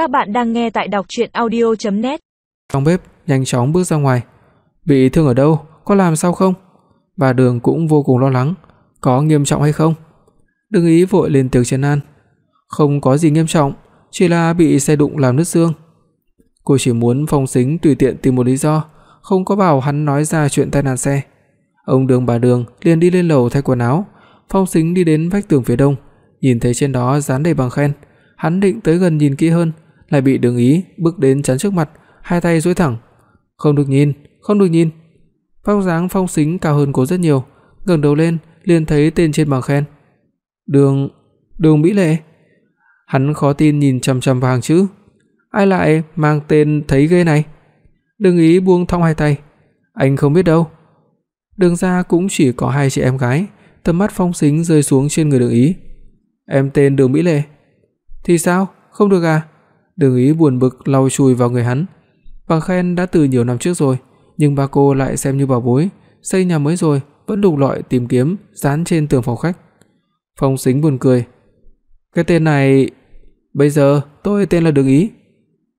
Các bạn đang nghe tại đọc audio net Trong bếp nhanh chóng bước ra ngoài. Bị thương ở đâu, có làm sao không? Bà Đường cũng vô cùng lo lắng, có nghiêm trọng hay không? Đừng ý vội lên tiếng trấn an. Không có gì nghiêm trọng, chỉ là bị xe đụng làm nứt xương. Cô chỉ muốn Phong Sính tùy tiện tìm một lý do, không có bảo hắn nói ra chuyện tai nạn xe. Ông Đường bà Đường liền đi lên lầu thay quần áo, Phong Sính đi đến vách tường phía đông, nhìn thấy trên đó dán đầy bằng khen, hắn định tới gần nhìn kỹ hơn, lại bị Đường Ý bước đến chắn trước mặt, hai tay duỗi thẳng. "Không được nhìn, không được nhìn." Phong dáng Phong Sính cao hơn cô rất nhiều, ngẩng đầu lên liền thấy tên trên bảng khen. Đường, Đường Mỹ Lệ. Hắn khó tin nhìn chằm chằm vào hàng chữ. Ai lại mang tên thấy ghê này? Đường Ý buông thong hai tay. Anh không biết đâu. Đường gia cũng chỉ có hai chị em gái, tầm mắt Phong Sính rơi xuống trên người Đường Ý. Em tên Đường Mỹ Lệ. Thì sao? Không được à? Đường Ý buồn bực lau chùi vào người hắn. Bằng khen đã từ nhiều năm trước rồi, nhưng ba cô lại xem như bảo bối, xây nhà mới rồi, vẫn đục lọi tìm kiếm dán trên tường phòng khách. Phong Sính buồn cười. Cái tên này bây giờ tôi tên là Đường Ý.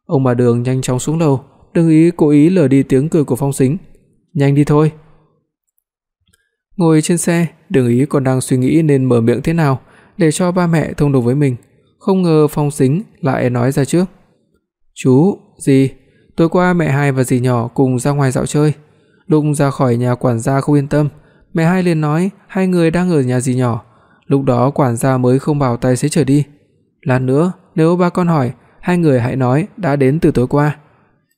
Ông bà Đường nhanh chóng xuống lầu, Đường Ý cố ý lờ đi tiếng cười của Phong Sính. Nhanh đi thôi. Ngồi trên xe, Đường Ý còn đang suy nghĩ nên mở miệng thế nào để cho ba mẹ thông đồng với mình, không ngờ Phong Sính lại nói ra trước. "Chú, gì? Tối qua mẹ hai và dì nhỏ cùng ra ngoài dạo chơi, lúc ra khỏi nhà quản gia không yên tâm, mẹ hai liền nói hai người đang ở nhà dì nhỏ, lúc đó quản gia mới không bảo tài xế chở đi. Lát nữa, nếu ba con hỏi, hai người hãy nói đã đến từ tối qua.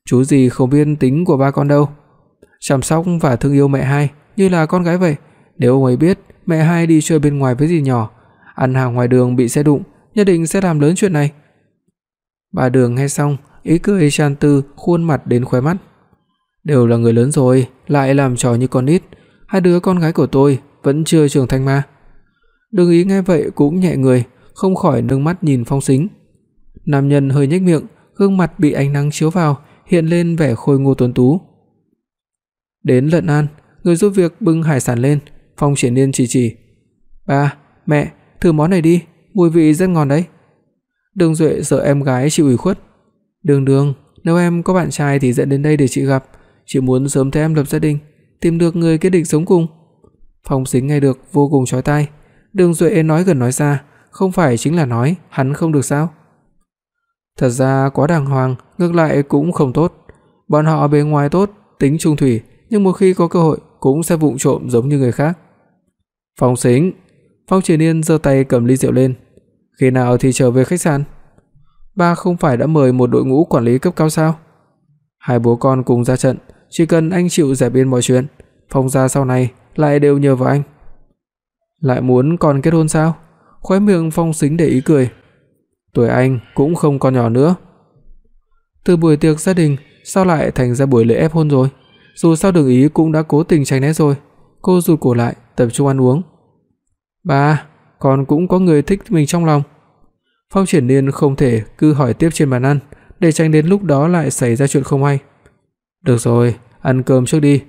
Chú gì không biết tính của ba con đâu. Chăm sóc và thương yêu mẹ hai như là con gái vậy, nếu ông ấy biết mẹ hai đi chơi bên ngoài với dì nhỏ, ăn hàng ngoài đường bị xe đụng, nhất định sẽ làm lớn chuyện này. Bà Đường nghe xong, ý cười tràn từ khuôn mặt đến khóe mắt. Đều là người lớn rồi, lại làm trò như con nít, hai đứa con gái của tôi vẫn chưa trưởng thành mà. Đường Ý nghe vậy cũng nhẹ người, không khỏi nâng mắt nhìn Phong Sính. Nam nhân hơi nhếch miệng, gương mặt bị ánh nắng chiếu vào, hiện lên vẻ khôi ngô tuấn tú. Đến Lận An, người giúp việc bưng hải sản lên, Phong Triển Nhiên chỉ chỉ, "Ba, mẹ, thử món này đi, mùi vị rất ngon đấy." Đường Duệ sợ em gái chịu ủy khuất. "Đường Đường, nếu em có bạn trai thì dẫn đến đây để chị gặp, chị muốn sớm thấy em lập gia đình, tìm được người kết định sống cùng." Phong Sính nghe được vô cùng chói tai. Đường Duệ nói gần nói xa, không phải chính là nói hắn không được sao? Thật ra quá đàng hoàng, ngược lại cũng không tốt. Bọn họ bề ngoài tốt, tính trung thủy, nhưng một khi có cơ hội cũng sẽ vụng trộm giống như người khác. Phong Sính, Phong Triển Nhiên giơ tay cầm ly rượu lên. Khi nào thì trở về khách sạn? Ba không phải đã mời một đội ngũ quản lý cấp cao sao? Hai bố con cùng ra trận, chỉ cần anh chịu giải biên mọi chuyện, Phong gia sau này lại đều nhờ vào anh. Lại muốn con kết hôn sao? Khóe miệng Phong Sính để ý cười. Tuổi anh cũng không còn nhỏ nữa. Từ buổi tiệc gia đình, sao lại thành ra buổi lễ ép hôn rồi? Dù sao Đường Ý cũng đã cố tình tránh né rồi. Cô rụt cổ lại, tập trung ăn uống. "Ba, còn cũng có người thích mình trong lòng." Phong Triển Nhiên không thể cứ hỏi tiếp trên bàn ăn, để tránh đến lúc đó lại xảy ra chuyện không hay. "Được rồi, ăn cơm trước đi."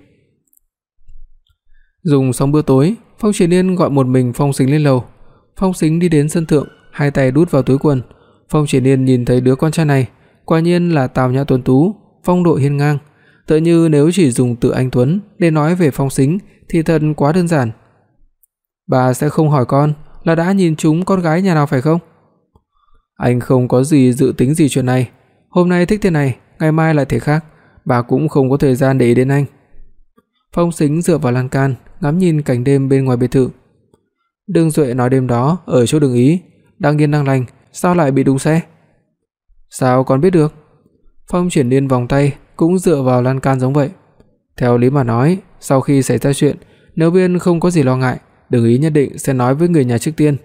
Dùng xong bữa tối, Phong Triển Nhiên gọi một mình Phong Sính lên lầu. Phong Sính đi đến sân thượng, hai tay đút vào túi quần. Phong Triển Nhiên nhìn thấy đứa con trai này, quả nhiên là Tào Nhã tuấn tú, phong độ hiên ngang, tựa như nếu chỉ dùng từ anh tuấn để nói về Phong Sính thì thật quá đơn giản. Bà sẽ không hỏi con là đã nhìn trúng con gái nhà nào phải không? Anh không có gì dự tính gì chuyện này, hôm nay thích thế này, ngày mai lại thế khác, bà cũng không có thời gian để ý đến anh. Phong Sính dựa vào lan can, ngắm nhìn cảnh đêm bên ngoài biệt thự. Đường Duệ nói đêm đó ở chỗ Đường Ý, đang yên đang lành, sao lại bị đụng xe? Sao con biết được? Phong Triển điên vòng tay cũng dựa vào lan can giống vậy. Theo lý mà nói, sau khi xảy ra chuyện, nếu Biên không có gì lo ngại, Đường Ý nhất định sẽ nói với người nhà trước tiên,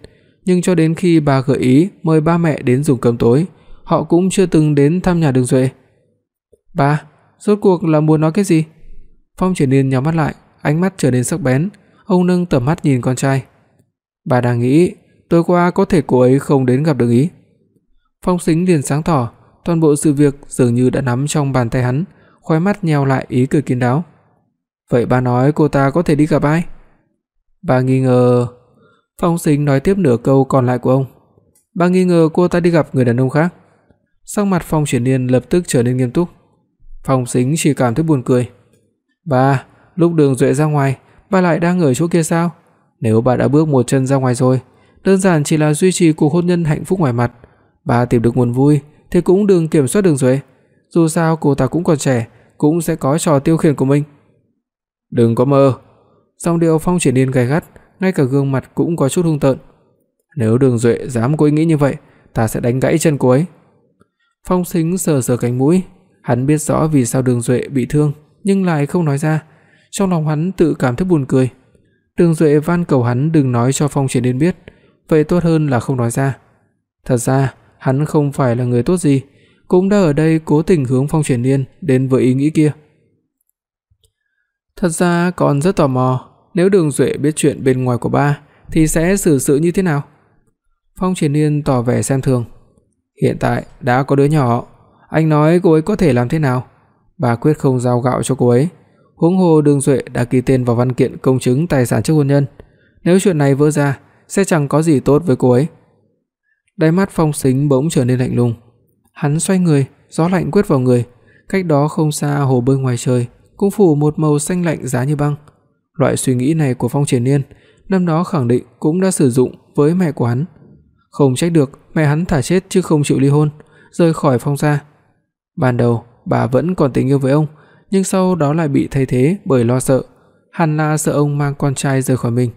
nhưng cho đến khi bà gợi ý mời ba mẹ đến dùng cơm tối, họ cũng chưa từng đến thăm nhà Đường Duệ. "Ba, rốt cuộc là muốn nói cái gì?" Phong Triển Nhiên nhắm mắt lại, ánh mắt trở nên sắc bén, ông nâng tầm mắt nhìn con trai. Bà đang nghĩ, tối qua có thể cô ấy không đến gặp Đường Ý. Phong Sính liền sáng tỏ, toàn bộ sự việc dường như đã nắm trong bàn tay hắn, khóe mắt nheo lại ý cười kín đáo. Vậy bà nói cô ta có thể đi gặp ai? Bà nghi ngờ. Phong Sính nói tiếp nửa câu còn lại của ông. Bà nghi ngờ cô ta đi gặp người đàn ông khác. Sắc mặt Phong Triển Nhiên lập tức trở nên nghiêm túc. Phong Sính chỉ cảm thấy buồn cười. bà lúc Đường Duệ ra ngoài, bà lại đang ở chỗ kia sao? Nếu bà đã bước một chân ra ngoài rồi, đơn giản chỉ là duy trì cuộc hôn nhân hạnh phúc ngoài mặt, bà tìm được nguồn vui thì cũng đừng kiểm soát Đường Duệ. Dù sao cô ta cũng còn trẻ, cũng sẽ có trò tiêu khiển của mình." "Đừng có mơ." Giọng điệu Phong Triển Nhiên gay gắt, ngay cả gương mặt cũng có chút hung tợn. "Nếu Đường Duệ dám cố ý nghĩ như vậy, ta sẽ đánh gãy chân cô ấy." Phong Sính sờ sờ cánh mũi, hắn biết rõ vì sao Đường Duệ bị thương, nhưng lại không nói ra. Trong lòng hắn tự cảm thấy buồn cười. Đường Duệ van cầu hắn đừng nói cho Phong Triển Điên biết, vậy tốt hơn là không nói ra. Thật ra, hắn không phải là người tốt gì, cũng đã ở đây cố tình hướng Phong Triển Điên đến với ý nghĩ kia. Thật ra còn rất tò mò, nếu Đường Duệ biết chuyện bên ngoài của ba thì sẽ xử sự như thế nào? Phong Triển Nhiên tỏ vẻ xem thường. Hiện tại đã có đứa nhỏ, anh nói cô ấy có thể làm thế nào? Bà quyết không giao gạo cho cô ấy. Huống hồ Đường Duệ đã ký tên vào văn kiện công chứng tài sản trước hôn nhân, nếu chuyện này vỡ ra sẽ chẳng có gì tốt với cô ấy. Đáy mắt Phong Sính bỗng trở nên lạnh lùng. Hắn xoay người, gió lạnh quét vào người, cách đó không xa hồ bơi ngoài trời cũng phủ một màu xanh lạnh giá như băng. Loại suy nghĩ này của Phong Triển Nhiên, năm đó khẳng định cũng đã sử dụng với mẹ của hắn. Không trách được, mẹ hắn thả chết chứ không chịu ly hôn, rời khỏi Phong gia. Ban đầu, bà vẫn còn tình yêu với ông, nhưng sau đó lại bị thay thế bởi lo sợ, hẳn là sợ ông mang con trai rời khỏi mình.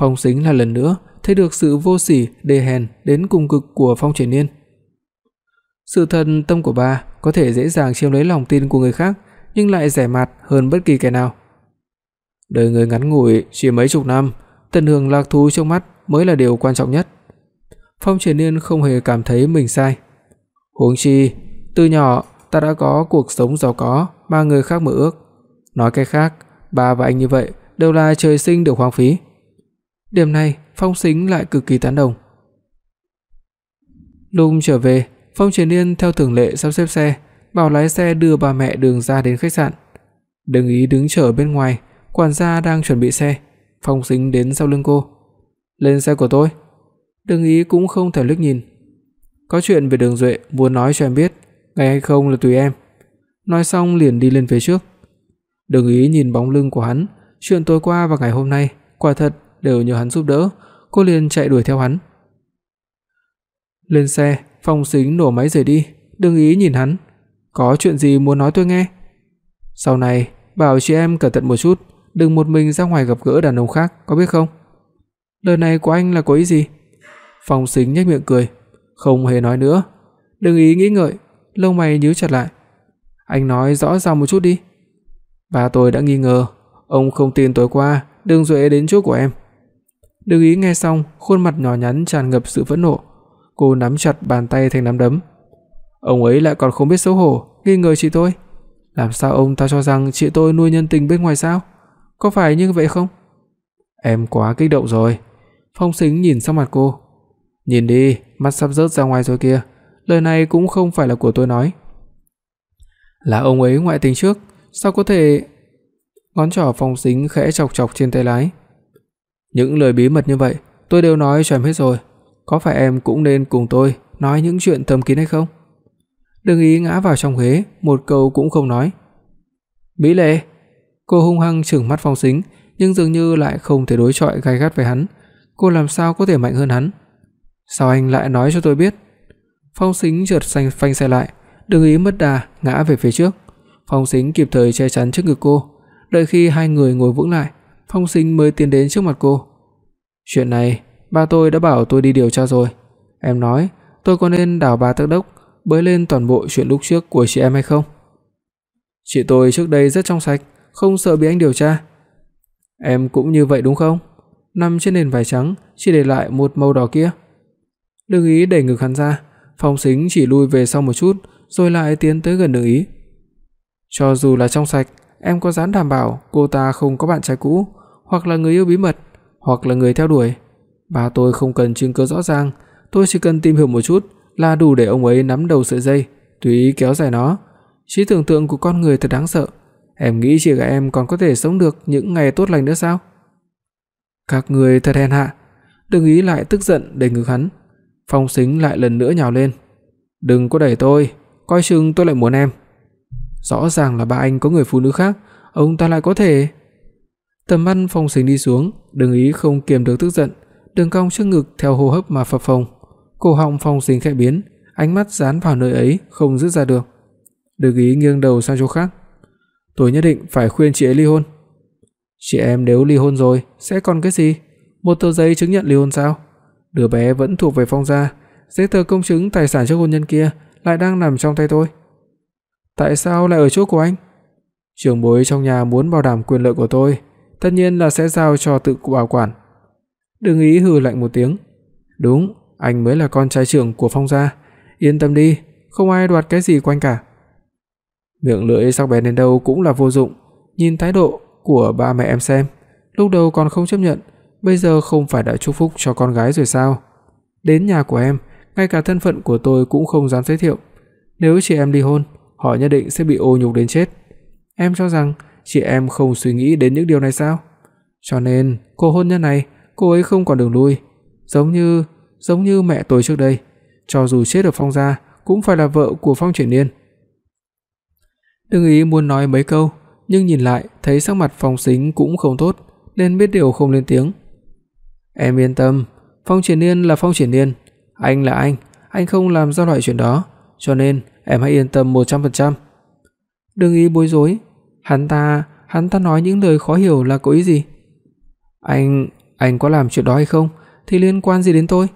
Phong Sính là lần nữa thấy được sự vô sỉ, đê hèn đến cùng cực của Phong Triển Nhiên. Sự thần tâm của bà có thể dễ dàng chiếm lấy lòng tin của người khác, nhưng lại rẻ mạt hơn bất kỳ kẻ nào. Đời người ngắn ngủi chỉ mấy chục năm, tận hưởng lạc thú trong mắt mới là điều quan trọng nhất. Phong Triển Nhiên không hề cảm thấy mình sai. Huống chi, từ nhỏ ta đã có cuộc sống giàu có mà người khác mơ ước. Nói cách khác, ba và anh như vậy đều là trời sinh được hoang phí. Điểm này, Phong Sính lại cực kỳ tán đồng. Lúc trở về, Phong Triển Nhiên theo thường lệ sắp xếp xe, bảo lái xe đưa bà mẹ Đường ra đến khách sạn. Đừng ý đứng chờ bên ngoài, quản gia đang chuẩn bị xe. Phong Sính đến sau lưng cô. "Lên xe của tôi." Đường Ý cũng không thể liếc nhìn. "Có chuyện về Đường Duệ muốn nói cho em biết, ngày hay không là tùy em." Nói xong liền đi lên phía trước. Đường Ý nhìn bóng lưng của hắn, chuyện tối qua và ngày hôm nay quả thật đều nhờ hắn giúp đỡ, cô liền chạy đuổi theo hắn. Lên xe, Phong Sính nổ máy rời đi, Đường Ý nhìn hắn, "Có chuyện gì muốn nói tôi nghe?" "Sau này bảo chị em cẩn thận một chút, đừng một mình ra ngoài gặp gỡ đàn ông khác, có biết không?" Lời này của anh là có ý gì? Phong Sính nhếch miệng cười, không hề nói nữa. Đừng ý nghĩ ngợi, lông mày nhíu chặt lại. Anh nói rõ ràng một chút đi. Ba tôi đã nghi ngờ, ông không tin tối qua Đường Duệ đến chỗ của em. Đừng ý nghe xong, khuôn mặt nhỏ nhắn tràn ngập sự phẫn nộ, cô nắm chặt bàn tay thành nắm đấm. Ông ấy lại còn không biết xấu hổ, nghi ngờ chị tôi. Làm sao ông ta cho rằng chị tôi nuôi nhân tình bên ngoài sao? Có phải như vậy không? Em quá kích động rồi. Phong Sính nhìn sang mặt cô. Nhìn đi, mắt sắp rớt ra ngoài rồi kìa. Lời này cũng không phải là của tôi nói. Là ông ấy ngoại tình trước, sao có thể Ngón trỏ Phong Sính khẽ chọc chọc trên tay lái. Những lời bí mật như vậy, tôi đều nói cho em hết rồi, có phải em cũng nên cùng tôi nói những chuyện thầm kín hay không? Đừng ý ngã vào trong ghế, một câu cũng không nói. Mỹ Lệ, cô hung hăng trừng mắt Phong Sính, nhưng dường như lại không thể đối chọi gay gắt với hắn, cô làm sao có thể mạnh hơn hắn? Sao anh lại nói cho tôi biết? Phong Sính chợt xanh phanh xe lại, đừng ý mất đà ngã về phía trước. Phong Sính kịp thời che chắn trước ngực cô, đợi khi hai người ngồi vững lại, Phong Sính mới tiến đến trước mặt cô. "Chuyện này, ba tôi đã bảo tôi đi điều tra rồi. Em nói, tôi có nên đào bà tức đốc bới lên toàn bộ chuyện lúc trước của chị em hay không?" "Chị tôi trước đây rất trong sạch, không sợ bị anh điều tra." "Em cũng như vậy đúng không?" Nằm trên nền vải trắng, chỉ để lại một màu đỏ kia. Đừng ý đẩy ngực hắn ra, Phong Sính chỉ lui về sau một chút, rồi lại tiến tới gần Đường Ý. Cho dù là trong sạch, em có dám đảm bảo cô ta không có bạn trai cũ, hoặc là người yêu bí mật, hoặc là người theo đuổi. Bà tôi không cần chứng cứ rõ ràng, tôi chỉ cần tìm hiểu một chút là đủ để ông ấy nắm đầu sợi dây, tùy ý kéo dài nó. Trí tưởng tượng của con người thật đáng sợ. Em nghĩ chị gái em còn có thể sống được những ngày tốt lành nữa sao? Các người thật hèn hạ. Đừng ý lại tức giận để ngực hắn. Phong Sính lại lần nữa nhào lên. Đừng có đẩy tôi, coi chừng tôi lại muốn em. Rõ ràng là ba anh có người phụ nữ khác, ông ta lại có thể Tầm mắt Phong Sính đi xuống, đừng ý không kiềm được tức giận, đường cong trước ngực theo hô hấp mà phập phồng. Cổ họng Phong Sính khẽ biến, ánh mắt dán vào nơi ấy không dứt ra được. Đừng ý nghiêng đầu sang chỗ khác. Tôi nhất định phải khuyên chị ấy ly hôn. Chị em nếu ly hôn rồi sẽ còn cái gì? Một tờ giấy chứng nhận ly hôn sao? Đứa bé vẫn thuộc về Phong gia, giấy tờ công chứng tài sản trước hôn nhân kia lại đang nằm trong tay tôi. Tại sao lại ở chỗ của anh? Trưởng bối trong nhà muốn bảo đảm quyền lợi của tôi, tất nhiên là sẽ giao cho tự bảo quản. Đừng ý hừ lạnh một tiếng. Đúng, anh mới là con trai trưởng của Phong gia, yên tâm đi, không ai đoạt cái gì quanh cả. Miệng lưỡi sắc bén đến đâu cũng là vô dụng, nhìn thái độ của ba mẹ em xem, lúc đầu còn không chấp nhận, bây giờ không phải đã chúc phúc cho con gái rồi sao? Đến nhà của em, ngay cả thân phận của tôi cũng không dám giới thiệu. Nếu chị em ly hôn, họ nhất định sẽ bị ô nhục đến chết. Em cho rằng chị em không suy nghĩ đến những điều này sao? Cho nên, cô hôn nhân này, cô ấy không còn đường lui, giống như giống như mẹ tôi trước đây, cho dù chết ở Phong gia cũng phải là vợ của Phong Triển Nhiên. Đừng ý muốn nói mấy câu, nhưng nhìn lại thấy sắc mặt Phong Sính cũng không tốt, nên biết điều không lên tiếng. Em yên tâm, Phong Triển Nhiên là Phong Triển Nhiên, anh là anh, anh không làm ra loại chuyện đó, cho nên em hãy yên tâm 100%. Đừng ý bối rối, hắn ta, hắn ta nói những lời khó hiểu là có ý gì? Anh, anh có làm chuyện đó hay không thì liên quan gì đến tôi?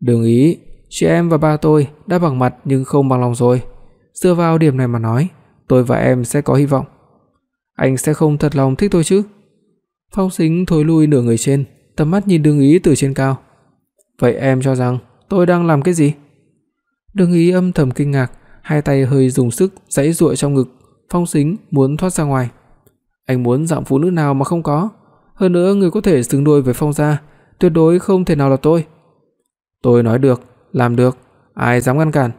Đừng ý, chị em và ba tôi đã bằng mặt nhưng không bằng lòng rồi. Dựa vào điểm này mà nói, tôi và em sẽ có hy vọng. Anh sẽ không thật lòng thích tôi chứ? Phong Sính thối lui nửa người trên, tầm mắt nhìn Đường Ý từ trên cao. Vậy em cho rằng tôi đang làm cái gì? Đường Ý âm thầm kinh ngạc, hai tay hơi dùng sức giãy giụa trong ngực, Phong Sính muốn thoát ra ngoài. Anh muốn dạng phụ nữ nào mà không có, hơn nữa người có thể xứng đôi với Phong gia, tuyệt đối không thể nào là tôi. Tôi nói được, làm được, ai dám ngăn cản.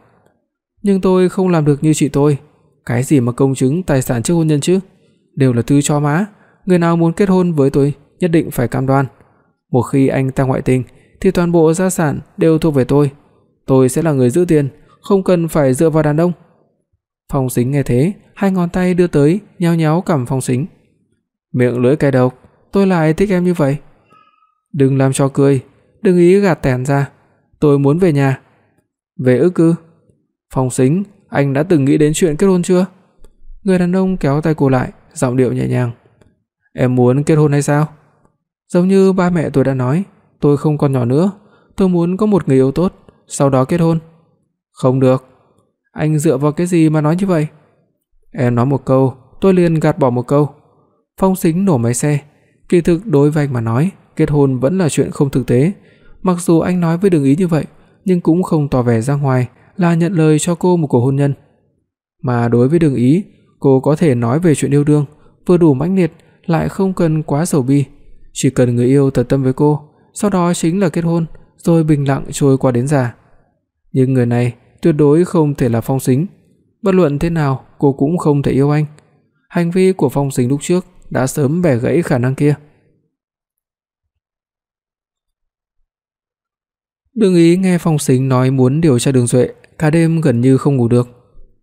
Nhưng tôi không làm được như chị tôi, cái gì mà công chứng tài sản trước hôn nhân chứ, đều là thứ cho má, người nào muốn kết hôn với tôi nhất định phải cam đoan. Một khi anh ta ngoại tình thì toàn bộ gia sản đều thuộc về tôi. Tôi sẽ là người giữ tiền, không cần phải dựa vào đàn ông. Phong Sính nghe thế, hai ngón tay đưa tới nhéo nhéo cằm Phong Sính. Miệng lưỡi cay độc, tôi lại thích em như vậy. Đừng làm cho cười, đừng ý gạt tẻn ra, tôi muốn về nhà. Về ư cư? Phong Sính, anh đã từng nghĩ đến chuyện kết hôn chưa? Người đàn ông kéo tay cô lại, giọng điệu nhẹ nhàng. Em muốn kết hôn hay sao? Giống như ba mẹ tôi đã nói, tôi không còn nhỏ nữa, tôi muốn có một người yêu tốt, sau đó kết hôn. Không được. Anh dựa vào cái gì mà nói như vậy? Em nói một câu, tôi liền gạt bỏ một câu. Phong Sính nổ máy xe, kỳ thực đối với anh mà nói, kết hôn vẫn là chuyện không thực tế, mặc dù anh nói với Đường Ý như vậy, nhưng cũng không tỏ vẻ ra ngoài là nhận lời cho cô một cuộc hôn nhân. Mà đối với Đường Ý, cô có thể nói về chuyện yêu đương, vừa đủ mãnh liệt lại không cần quá sầu bi, chỉ cần người yêu thật tâm với cô, sau đó chính là kết hôn, rồi bình lặng trôi qua đến già. Nhưng người này tuyệt đối không thể là Phong Sính, bất luận thế nào cô cũng không thể yêu anh. Hành vi của Phong Sính lúc trước đã sớm bẻ gãy khả năng kia. Đường Ý nghe Phong Sính nói muốn điều tra Đường Duệ, cả đêm gần như không ngủ được.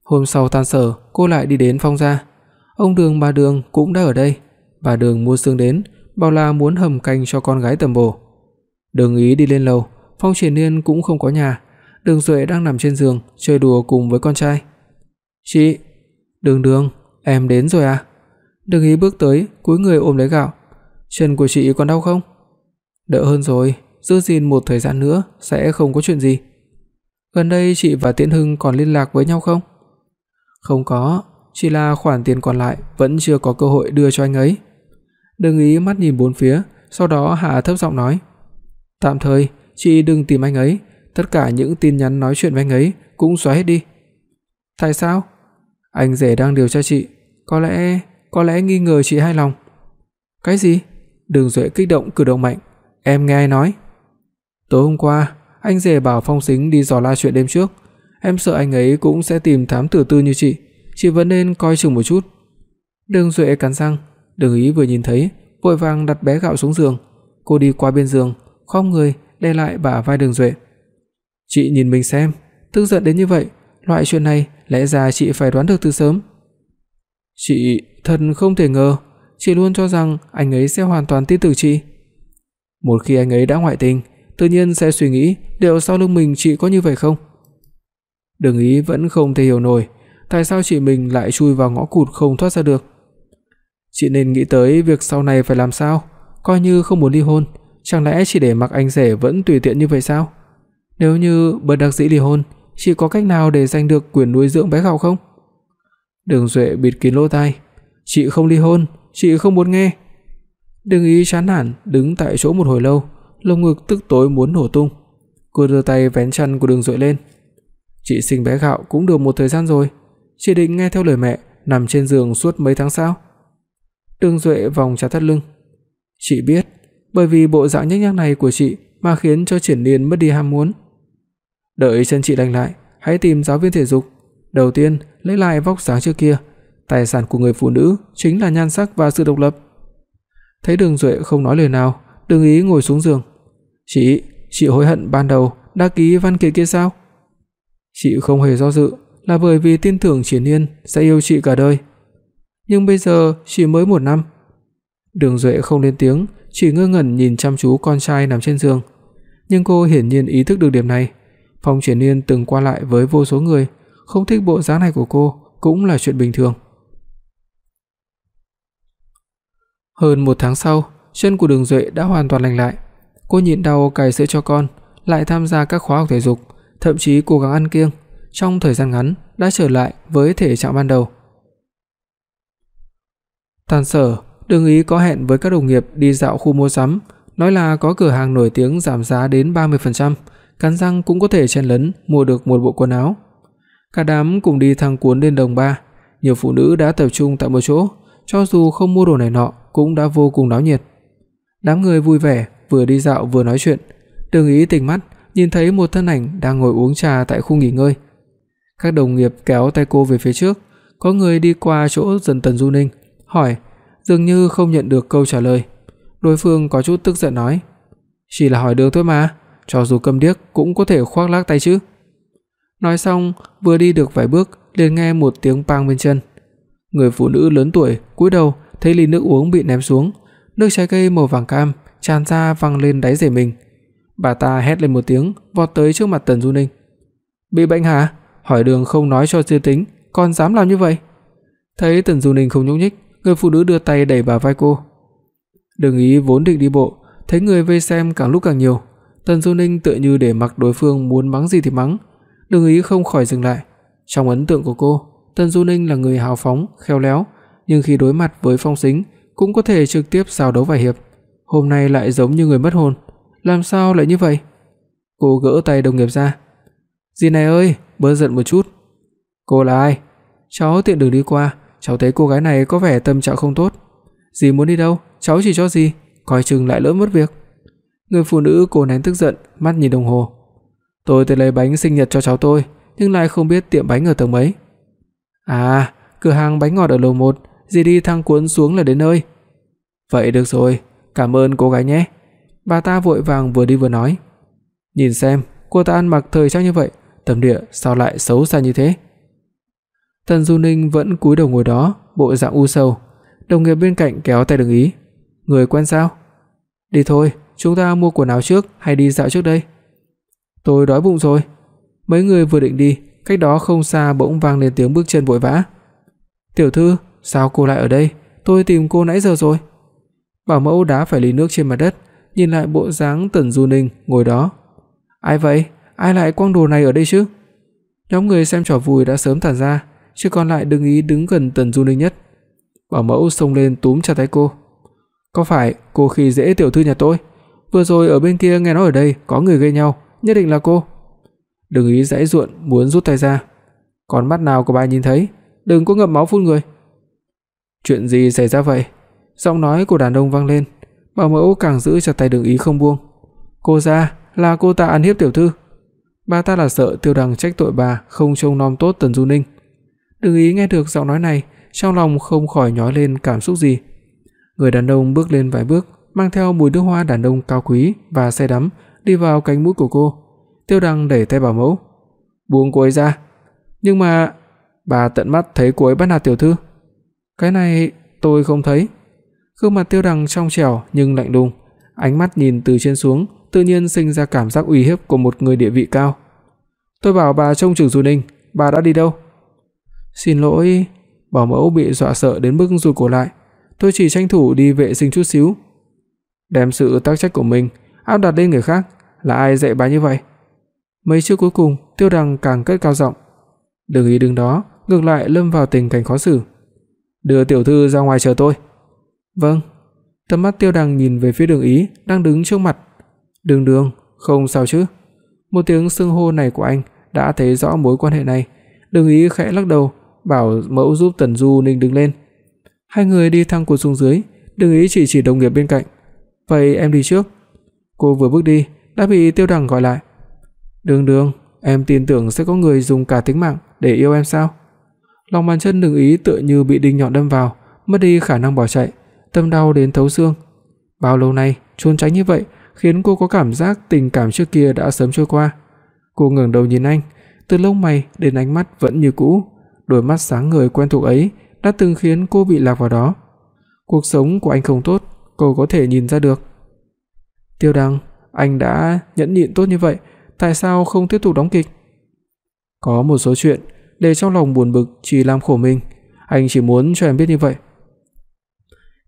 Hôm sau tan sở, cô lại đi đến Phong gia. Ông Đường bà Đường cũng đã ở đây, bà Đường mua xương đến, bảo là muốn hầm canh cho con gái tầm bổ. Đường Ý đi lên lầu, Phong Triển Nhiên cũng không có nhà, Đường Duệ đang nằm trên giường chơi đùa cùng với con trai. "Chị, Đường Đường, em đến rồi à?" Đường Ý bước tới, cúi người ôm lấy gạo. "Chân của chị còn đau không?" "Đỡ hơn rồi, giữ gìn một thời gian nữa sẽ không có chuyện gì." "Gần đây chị và Tiễn Hưng còn liên lạc với nhau không?" "Không có, chỉ là khoản tiền còn lại vẫn chưa có cơ hội đưa cho anh ấy." Đường Ý mắt nhìn bốn phía, sau đó hạ thấp giọng nói: "Tạm thời chị đừng tìm anh ấy, tất cả những tin nhắn nói chuyện với anh ấy cũng xóa hết đi." "Tại sao?" "Anh rể đang điều tra chị, có lẽ có lẽ nghi ngờ chị hai lòng." "Cái gì?" Đường Duệ kích động cử động mạnh, "Em nghe ai nói?" "Tối hôm qua, anh rể bảo Phong Sính đi dò la chuyện đêm trước, em sợ anh ấy cũng sẽ tìm thám tử tư như chị, chị vẫn nên coi chừng một chút." Đường Duệ cắn răng, Đường Ý vừa nhìn thấy, vội vàng đặt bé gạo xuống giường, cô đi qua bên giường, khom người đè lại bả vai Đường Duệ. "Chị nhìn mình xem, tức giận đến như vậy, loại chuyện này lẽ ra chị phải đoán được từ sớm. Chị thật không thể ngờ, chị luôn cho rằng anh ấy sẽ hoàn toàn tin tưởng chị. Một khi anh ấy đã ngoại tình, tự nhiên sẽ suy nghĩ liệu sau lưng mình chị có như vậy không? Đường Ý vẫn không thể hiểu nổi, tại sao chị mình lại chui vào ngõ cụt không thoát ra được. Chị nên nghĩ tới việc sau này phải làm sao, coi như không muốn ly hôn, chẳng lẽ chỉ để mặc anh rể vẫn tùy tiện như vậy sao? Nếu như bất đắc dĩ ly hôn, chị có cách nào để giành được quyền nuôi dưỡng bé Khảo không? Đường Duệ bịt kín lỗ tai, "Chị không ly hôn, chị không muốn nghe." Đường Ý chán nản đứng tại chỗ một hồi lâu, lồng ngực tức tối muốn nổ tung. Cô đưa tay vén chăn của Đường Duệ lên. "Chị sinh bé Gạo cũng được một thời gian rồi, chị định nghe theo lời mẹ nằm trên giường suốt mấy tháng sao?" Đường Duệ vòng chặt thắt lưng. "Chị biết, bởi vì bộ dạng nhếch nhác này của chị mà khiến cho Triển Liên mất đi ham muốn. Đợi chân chị lành lại, hãy tìm giáo viên thể dục. Đầu tiên, lấy lại vóc dáng trước kia. Tài sản của người phụ nữ chính là nhan sắc và sự độc lập." Thấy Đường Duệ không nói lời nào, Đường Ý ngồi xuống giường. "Chị, chị hối hận ban đầu đã ký văn kiện kia sao?" Chị không hề do dự, là bởi vì tin tưởng Triển Nhiên sẽ yêu chị cả đời. Nhưng bây giờ chỉ mới một năm. Đường Duệ không lên tiếng, chỉ ngơ ngẩn nhìn chăm chú con trai nằm trên giường. Nhưng cô hiển nhiên ý thức được điểm này. Phong Triển Nhiên từng qua lại với vô số người, không thích bộ dáng này của cô cũng là chuyện bình thường. Hơn một tháng sau, chân của Đường Duệ đã hoàn toàn lành lại. Cô nhịn đau cày sữa cho con, lại tham gia các khóa học thể dục, thậm chí cố gắng ăn kiêng, trong thời gian ngắn đã trở lại với thể trạng ban đầu. Tàn sở, Đường Ý có hẹn với các đồng nghiệp đi dạo khu mua sắm, nói là có cửa hàng nổi tiếng giảm giá đến 30%, cắn răng cũng có thể chen lấn mua được một bộ quần áo. Cả đám cùng đi thang cuốn lên đồng ba, nhiều phụ nữ đã tập trung tại một chỗ, cho dù không mua đồ này nọ cũng đã vô cùng náo nhiệt. Đám người vui vẻ, vừa đi dạo vừa nói chuyện. Đường Ý tỉnh mắt, nhìn thấy một thân ảnh đang ngồi uống trà tại khu nghỉ ngơi. Các đồng nghiệp kéo tay cô về phía trước, có người đi qua chỗ Dần Tần Du Ninh, hỏi, dường như không nhận được câu trả lời. Đối phương có chút tức giận nói, "Chỉ là hỏi đường thôi mà, cho dù câm điếc cũng có thể khoác lác tay chứ." Nói xong, vừa đi được vài bước, liền nghe một tiếng pang bên chân. Người phụ nữ lớn tuổi cúi đầu, thấy ly nước uống bị ném xuống, nước trái cây màu vàng cam tràn ra văng lên đáy rể mình. Bà ta hét lên một tiếng, vọt tới trước mặt Tần Du Ninh. "Bị bệnh hả? Hỏi đường không nói cho dư tính, còn dám làm như vậy?" Thấy Tần Du Ninh không nhúc nhích, người phụ nữ đưa tay đẩy bà vai cô. Đường Ý vốn định đi bộ, thấy người vây xem càng lúc càng nhiều, Tần Du Ninh tựa như để mặc đối phương muốn mắng gì thì mắng, Đường Ý không khỏi dừng lại. Trong ấn tượng của cô, Tần Du Ninh là người hào phóng, khéo léo, nhưng khi đối mặt với Phong Sính cũng có thể trực tiếp giao đấu vài hiệp. Hôm nay lại giống như người mất hồn, làm sao lại như vậy? Cô gỡ tay đồng nghiệp ra. "Dì này ơi, bớt giận một chút." "Cô là ai?" "Cháu tiện đường đi qua, cháu thấy cô gái này có vẻ tâm trạng không tốt." "Dì muốn đi đâu? Cháu chỉ cho dì, coi chừng lại lỡ mất việc." Người phụ nữ cố nén tức giận, mắt nhìn đồng hồ. "Tôi tới lấy bánh sinh nhật cho cháu tôi, nhưng lại không biết tiệm bánh ở tầng mấy." "À, cửa hàng bánh ngọt ở lầu 1, dì đi thang cuốn xuống là đến nơi." "Vậy được rồi, cảm ơn cô gái nhé." Bà ta vội vàng vừa đi vừa nói. "Nhìn xem, cô ta ăn mặc thời trang như vậy, tâm địa sao lại xấu xa như thế?" Tần Du Ninh vẫn cúi đầu ngồi đó, bộ dạng u sầu. Đồng nghiệp bên cạnh kéo tay đồng Ý, "Người quen sao?" "Đi thôi, chúng ta mua quần áo trước hay đi dạo trước đây?" "Tôi đói bụng rồi." Mấy người vừa định đi, cách đó không xa bỗng vang lên tiếng bước chân vội vã. "Tiểu thư, sao cô lại ở đây? Tôi tìm cô nãy giờ rồi." Bảo mẫu đá phải ly nước trên mặt đất, nhìn lại bộ dáng Tần Du Ninh ngồi đó. "Ai vậy? Ai lại quăng đồ này ở đây chứ?" Nhóm người xem trò vui đã sớm tản ra, chỉ còn lại đứng Ý đứng gần Tần Du Ninh nhất. Bảo mẫu xông lên túm chặt tay cô. "Có phải cô khi dễ tiểu thư nhà tôi? Vừa rồi ở bên kia nghe nói ở đây có người gây nhau, nhất định là cô." Đừng ý giãy giụa muốn rút tay ra. Con mắt nào của bà nhìn thấy, đừng có ngậm máu phun người. Chuyện gì xảy ra vậy? Giọng nói của đàn ông vang lên, Bảo mẫu càng giữ chặt tay Đường Ý không buông. "Cô gia, là cô ta ăn hiếp tiểu thư." Bà ta là sợ Tiêu Đằng trách tội bà không trông nom tốt Tần Du Ninh. Đường Ý nghe được giọng nói này, trong lòng không khỏi nhói lên cảm xúc gì. Người đàn ông bước lên vài bước, mang theo mùi nước hoa đàn ông cao quý và say đắm đi vào cánh mũi của cô. Tiêu Đằng đẩy tay Bảo mẫu. Buông cô ấy ra. Nhưng mà bà tận mắt thấy cô ấy bắt nạt tiểu thư. Cái này tôi không thấy. Gương mặt Tiêu Đằng trong trẻo nhưng lạnh lùng, ánh mắt nhìn từ trên xuống, tự nhiên sinh ra cảm giác uy hiếp của một người địa vị cao. Tôi bảo bà trông chừng Du Ninh, bà đã đi đâu? Xin lỗi, bảo mẫu bị dọa sợ đến mức rụt cổ lại, tôi chỉ tranh thủ đi vệ sinh chút xíu. Đem sự tác trách của mình áp đặt lên người khác, là ai dạy bà như vậy? Mấy chữ cuối cùng, Tiêu Đằng càng cất cao giọng. Đừng ý đứng đó, ngược lại lâm vào tình cảnh khó xử. Đưa tiểu thư ra ngoài chờ tôi. Vâng. Tầm mắt Tiêu Đằng nhìn về phía Đường Ý đang đứng trước mặt. Đường Đường, không sao chứ? Một tiếng xưng hô này của anh đã thấy rõ mối quan hệ này. Đường Ý khẽ lắc đầu, bảo mẫu giúp Tần Du Ninh đứng lên. Hai người đi thang cuộn xuống dưới, Đường Ý chỉ chỉ đồng nghiệp bên cạnh. "Vậy em đi trước." Cô vừa bước đi đã bị Tiêu Đằng gọi lại. "Đường Đường, em tin tưởng sẽ có người dùng cả tính mạng để yêu em sao?" Lòng bàn chân Đường Ý tựa như bị đinh nhọn đâm vào, mất đi khả năng bỏ chạy, tâm đau đến thấu xương. Bao lâu nay trốn tránh như vậy, khiến cô có cảm giác tình cảm trước kia đã sớm trôi qua. Cô ngẩng đầu nhìn anh, từ lông mày đến ánh mắt vẫn như cũ, đôi mắt sáng ngời quen thuộc ấy đã từng khiến cô bị lạc vào đó. Cuộc sống của anh không tốt, cô có thể nhìn ra được. Tiêu Đăng, anh đã nhẫn nhịn tốt như vậy, tại sao không tiếp tục đóng kịch? Có một số chuyện để trong lòng buồn bực chỉ làm khổ mình, anh chỉ muốn cho em biết như vậy.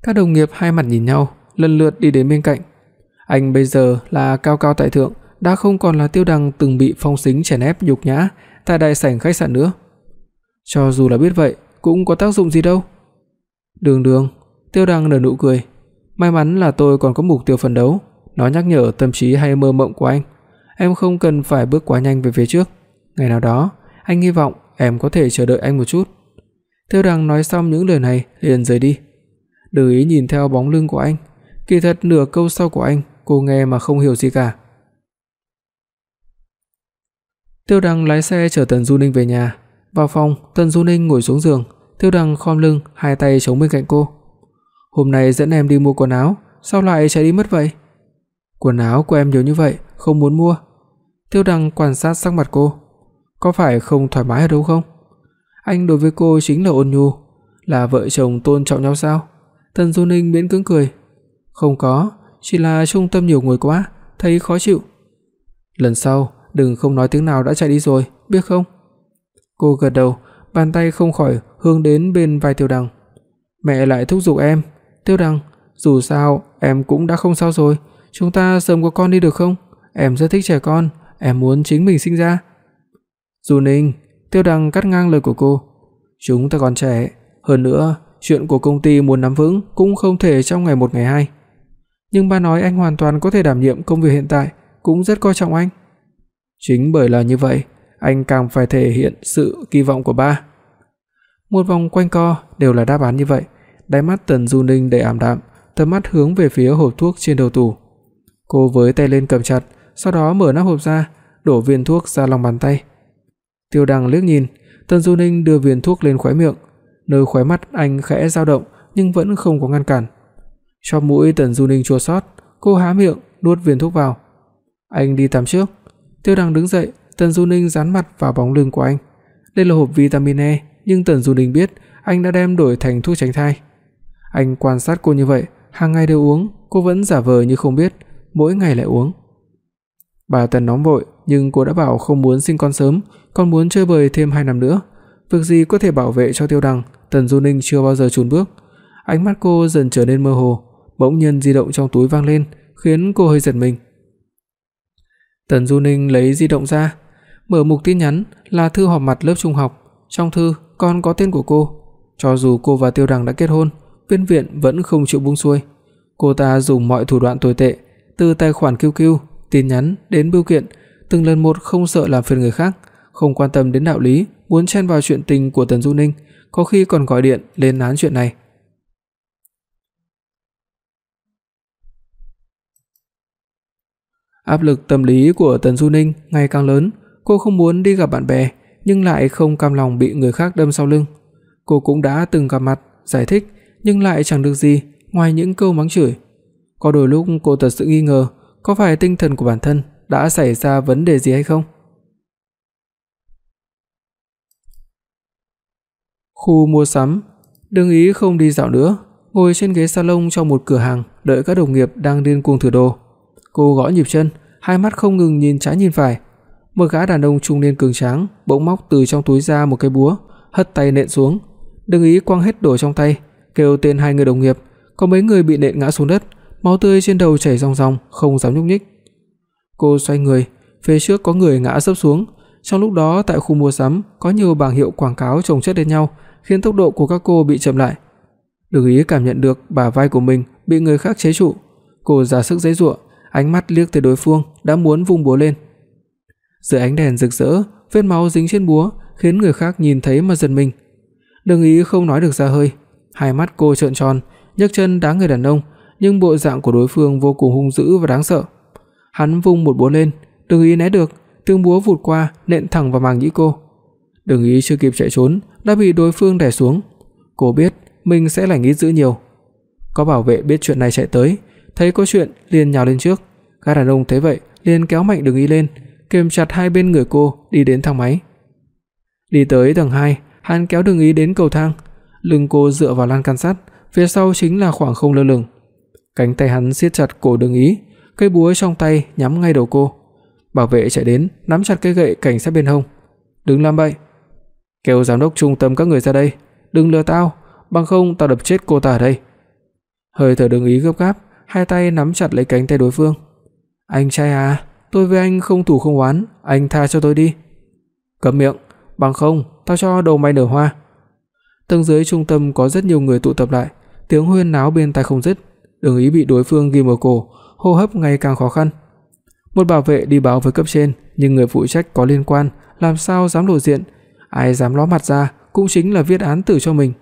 Các đồng nghiệp hai mặt nhìn nhau, lần lượt đi đến bên cạnh. Anh bây giờ là cao cao tại thượng, đã không còn là Tiêu Đăng từng bị phong sính chèn ép nhục nhã tại đại sảnh khách sạn nữa. Cho dù là biết vậy, cũng có tác dụng gì đâu. Đường Đường, Tiêu Đăng nở nụ cười, may mắn là tôi còn có mục tiêu phấn đấu, nó nhắc nhở tâm trí hay mơ mộng của anh. Em không cần phải bước quá nhanh về phía trước, ngày nào đó, anh hy vọng em có thể chờ đợi anh một chút. Tiêu Đăng nói xong những lời này liền rời đi. Đường Ý nhìn theo bóng lưng của anh, kỳ thật nửa câu sau của anh cô nghe mà không hiểu gì cả. Tiêu Đăng lái xe chở Tần Du Ninh về nhà. Vào phòng, Tần Du Ninh ngồi xuống giường, Tiêu Đăng khom lưng, hai tay chống bên cạnh cô. "Hôm nay dẫn em đi mua quần áo, sao lại chạy đi mất vậy?" "Quần áo của em nhiều như vậy, không muốn mua." Tiêu Đăng quan sát sắc mặt cô. "Có phải không thoải mái ở đâu không?" Anh đối với cô chính là ôn nhu, là vợ chồng tôn trọng nhau sao? Tần Du Ninh miễn cưỡng cười. "Không có, chỉ là trung tâm nhiều người quá, thấy khó chịu." "Lần sau đừng không nói tiếng nào đã chạy đi rồi, biết không?" Cô gật đầu, bàn tay không khỏi hướng đến bên vai Tiêu Đằng. "Mẹ lại thúc giục em, Tiêu Đằng, dù sao em cũng đã không sao rồi, chúng ta sớm có con đi được không? Em rất thích trẻ con, em muốn chính mình sinh ra." "Du Ninh," Tiêu Đằng cắt ngang lời của cô. "Chúng ta còn trẻ, hơn nữa, chuyện của công ty muốn nắm vững cũng không thể trong ngày một ngày hai. Nhưng ba nói anh hoàn toàn có thể đảm nhiệm công việc hiện tại, cũng rất coi trọng anh." Chính bởi là như vậy, anh càng phải thể hiện sự kỳ vọng của ba. Một vòng quanh co đều là đáp án như vậy, đáy mắt Tần Du Ninh đầy ảm đạm, tầm mắt hướng về phía hộp thuốc trên đầu tủ. Cô với tay lên cầm chặt, sau đó mở nắp hộp ra, đổ viên thuốc ra lòng bàn tay. Tiêu Đằng liếc nhìn, Tần Du Ninh đưa viên thuốc lên khóe miệng, nơi khóe mắt anh khẽ dao động nhưng vẫn không có ngăn cản. Chóp mũi Tần Du Ninh chua xót, cô há miệng nuốt viên thuốc vào. Anh đi tắm trước. Tiêu Đằng đứng dậy, Tần Du Ninh dán mặt vào bóng lưng của anh. Đây là hộp vitamin E, nhưng Tần Du Ninh biết anh đã đem đổi thành thuốc tránh thai. Anh quan sát cô như vậy, hàng ngày đều uống, cô vẫn giả vờ như không biết, mỗi ngày lại uống. Bà Tần nóng vội, nhưng cô đã bảo không muốn sinh con sớm, còn muốn chơi bời thêm 2 năm nữa. Việc gì có thể bảo vệ cho Tiêu Đằng, Tần Du Ninh chưa bao giờ chùn bước. Ánh mắt cô dần trở nên mơ hồ, bỗng nhiên di động trong túi vang lên, khiến cô hơi giật mình. Tần Du Ninh lấy di động ra, mở mục tin nhắn là thư họp mặt lớp trung học, trong thư còn có tên của cô. Cho dù cô và Tiêu Đằng đã kết hôn, Viên Viện vẫn không chịu buông xuôi. Cô ta dùng mọi thủ đoạn tồi tệ, từ tài khoản QQ, tin nhắn đến bưu kiện, từng lần một không sợ làm phiền người khác, không quan tâm đến đạo lý, muốn chen vào chuyện tình của Tần Du Ninh, có khi còn gọi điện lên án chuyện này. Áp lực tâm lý của Tần Du Ninh ngày càng lớn, cô không muốn đi gặp bạn bè, nhưng lại không cam lòng bị người khác đâm sau lưng. Cô cũng đã từng gặp mặt, giải thích, nhưng lại chẳng được gì ngoài những câu mắng chửi. Có đôi lúc cô thật sự nghi ngờ, có phải tinh thần của bản thân đã xảy ra vấn đề gì hay không? Khu mua sắm, Đương Ý không đi dạo nữa, ngồi trên ghế salon trong một cửa hàng, đợi các đồng nghiệp đang điên cuồng thử đồ. Cô gõ nhịp chân, hai mắt không ngừng nhìn trái nhìn phải. Một gã đàn ông trung niên cường tráng bỗng móc từ trong túi ra một cái búa, hất tay nện xuống. Đừng ý quăng hết đồ trong tay, kêu tên hai người đồng nghiệp, có mấy người bị nện ngã xuống đất, máu tươi trên đầu chảy ròng ròng, không dám nhúc nhích. Cô xoay người, phía trước có người ngã sấp xuống, trong lúc đó tại khu mua sắm có nhiều bảng hiệu quảng cáo chồng chất lên nhau, khiến tốc độ của các cô bị chậm lại. đường ý cảm nhận được bả vai của mình bị người khác chế trụ, cô ra sức giãy giụa, ánh mắt liếc tới đối phương, đã muốn vung búa lên. Dưới ánh đèn rực rỡ, vết máu dính trên búa khiến người khác nhìn thấy mà giật mình. đường ý không nói được ra hơi, hai mắt cô trợn tròn, nhấc chân đá người đàn ông, nhưng bộ dạng của đối phương vô cùng hung dữ và đáng sợ. Hắn vung một búa lên, đường ý né được, tương búa vụt qua nện thẳng vào màng nhĩ cô. Đừng ý chưa kịp chạy trốn đã bị đối phương đè xuống. Cô biết mình sẽ lành ít dữ nhiều. Có bảo vệ biết chuyện này chạy tới, thấy có chuyện liền nhào lên trước. Gã đàn ông thấy vậy, liền kéo mạnh Đừng ý lên, kềm chặt hai bên người cô đi đến thang máy. Đi tới tầng 2, hắn kéo Đừng ý đến cầu thang, lưng cô dựa vào lan can sắt, phía sau chính là khoảng không lơ lửng. Cánh tay hắn siết chặt cổ Đừng ý, cây búa trong tay nhắm ngay đầu cô. Bảo vệ chạy đến, nắm chặt cây gậy cảnh sát bên hông. "Đừng làm bậy. Kêu giám đốc trung tâm các người ra đây, đừng lừa tao, bằng không tao đập chết cô ta ở đây." Hơi thở Đừng ý gấp gáp, hai tay nắm chặt lấy cánh tay đối phương. "Anh trai à, tôi với anh không thủ không oán, anh tha cho tôi đi." Câm miệng, bằng không tao cho đầu mày nở hoa. Tầng dưới trung tâm có rất nhiều người tụ tập lại, tiếng huyên náo bên tai không dứt, Đường Ý bị đối phương ghim ở cổ, hô hấp ngày càng khó khăn. Một bảo vệ đi báo với cấp trên, nhưng người phụ trách có liên quan, làm sao dám lộ diện, ai dám ló mặt ra cũng chính là viết án tử cho mình.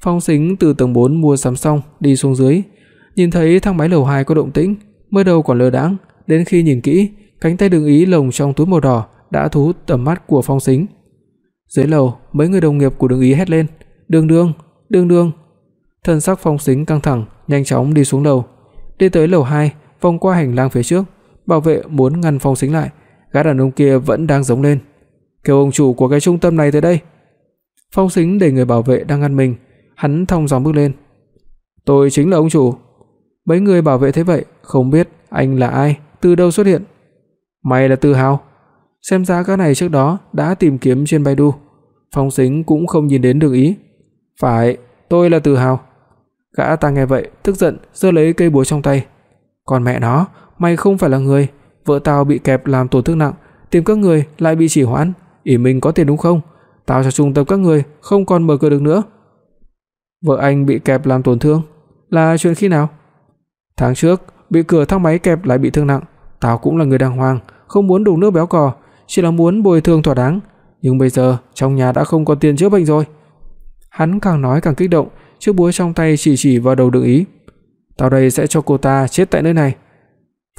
Phong Sính từ tầng 4 mua sắm xong, đi xuống dưới, nhìn thấy thang máy lầu 2 có động tĩnh, mới đầu còn lơ đãng, đến khi nhìn kỹ, cánh tay đường ý lồng trong túi màu đỏ đã thu hút tầm mắt của Phong Sính. Dưới lầu, mấy người đồng nghiệp của Đường Ý hét lên, "Đường Đường, Đường Đường." Thân sắc Phong Sính căng thẳng, nhanh chóng đi xuống lầu. Đi tới lầu 2, vòng qua hành lang phía trước, bảo vệ muốn ngăn Phong Sính lại, gã đàn ông kia vẫn đang giống lên. "Kêu ông chủ của cái trung tâm này tới đây." Phong Sính để người bảo vệ đang ngăn mình, hắn thong dong bước lên. "Tôi chính là ông chủ." Mấy người bảo vệ thấy vậy, không biết anh là ai, từ đâu xuất hiện. "Mày là Từ Hào?" Xem ra cái này trước đó đã tìm kiếm trên Baidu. Phong Sính cũng không nhìn đến được ý. "Phải, tôi là Từ Hào." Gã ta nghe vậy, tức giận giơ lấy cây búa trong tay. "Còn mẹ nó, mày không phải là người, vợ tao bị kẹp làm tổn thương nặng, tìm các người lại bị chỉ hoãn, ỷ mình có tiền đúng không? Tao cho trung tâm các người không còn mở cửa được nữa." Vợ anh bị kẹp làm tổn thương, là chuyện khi nào? Tháng trước, bị cửa thang máy kẹp lại bị thương nặng, tao cũng là người đàng hoàng, không muốn đổ nước béo cò, chỉ là muốn bồi thường thỏa đáng, nhưng bây giờ trong nhà đã không có tiền chữa bệnh rồi. Hắn càng nói càng kích động, chiếc búa trong tay chỉ chỉ vào đầu Đường Ý. "Tao đây sẽ cho cô ta chết tại nơi này."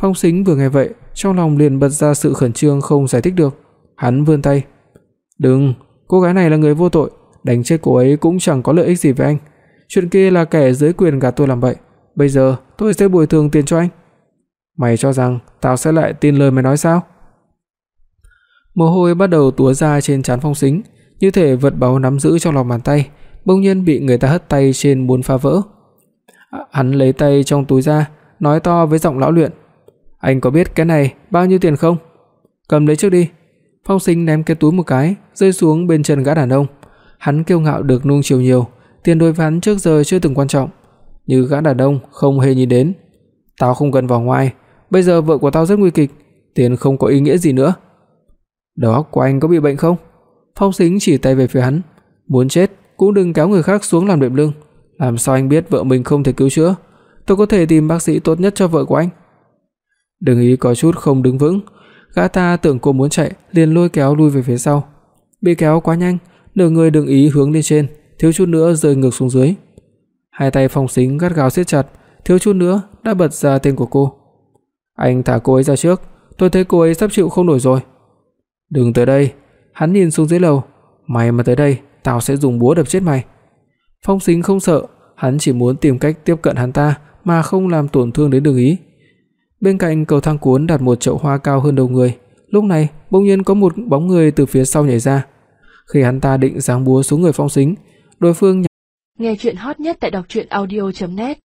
Phong Sính vừa nghe vậy, trong lòng liền bật ra sự khẩn trương không giải thích được. Hắn vươn tay. "Đừng, cô gái này là người vô tội, đánh chết cô ấy cũng chẳng có lợi ích gì với anh. Chuyện kia là kẻ dưới quyền gạt tôi làm vậy, bây giờ tôi sẽ bồi thường tiền cho anh." "Mày cho rằng tao sẽ lại tin lời mày nói sao?" Mồ hôi bắt đầu túa ra trên trán Phong Sính, như thể vật báu nắm giữ trong lòng bàn tay, bỗng nhiên bị người ta hất tay trên muốn phá vỡ. Hắn lấy tay trong túi ra, nói to với giọng lão luyện, "Anh có biết cái này bao nhiêu tiền không? Cầm lấy trước đi." Phong sinh ném cái túi một cái, rơi xuống bên chân gã đàn ông. Hắn kiêu ngạo được nuông chiều nhiều, tiền đối với hắn trước giờ chưa từng quan trọng, như gã đàn ông không hề nhìn đến. "Tao không cần vào ngoài, bây giờ vợ của tao rất nguy kịch, tiền không có ý nghĩa gì nữa." "Đầu óc của anh có bị bệnh không?" Phong Sính chỉ tay về phía hắn, "Muốn chết cũng đừng kéo người khác xuống làm đệm lưng, làm sao anh biết vợ mình không thể cứu chữa? Tôi có thể tìm bác sĩ tốt nhất cho vợ của anh." Đừng ý có chút không đứng vững, gã ta tưởng cô muốn chạy, liền lôi kéo lui về phía sau. Bị kéo quá nhanh, nửa người đừng ý hướng lên trên, thiếu chút nữa rơi ngược xuống dưới. Hai tay Phong Sính gắt gao siết chặt, thiếu chút nữa đã bật ra tên của cô. "Anh thả cô ấy ra trước, tôi thấy cô ấy sắp chịu không nổi rồi." "Đừng tới đây." Hắn nhìn xuống dưới lầu, "Mày mà tới đây, tao sẽ dùng búa đập chết mày." Phong Sính không sợ, hắn chỉ muốn tìm cách tiếp cận hắn ta mà không làm tổn thương đến Đường Ý. Bên cạnh cầu thang cuốn đặt một chậu hoa cao hơn đầu người, lúc này bỗng nhiên có một bóng người từ phía sau nhảy ra. Khi hắn ta định giáng búa xuống người Phong Sính, đối phương Nghe truyện hot nhất tại doctruyenaudio.net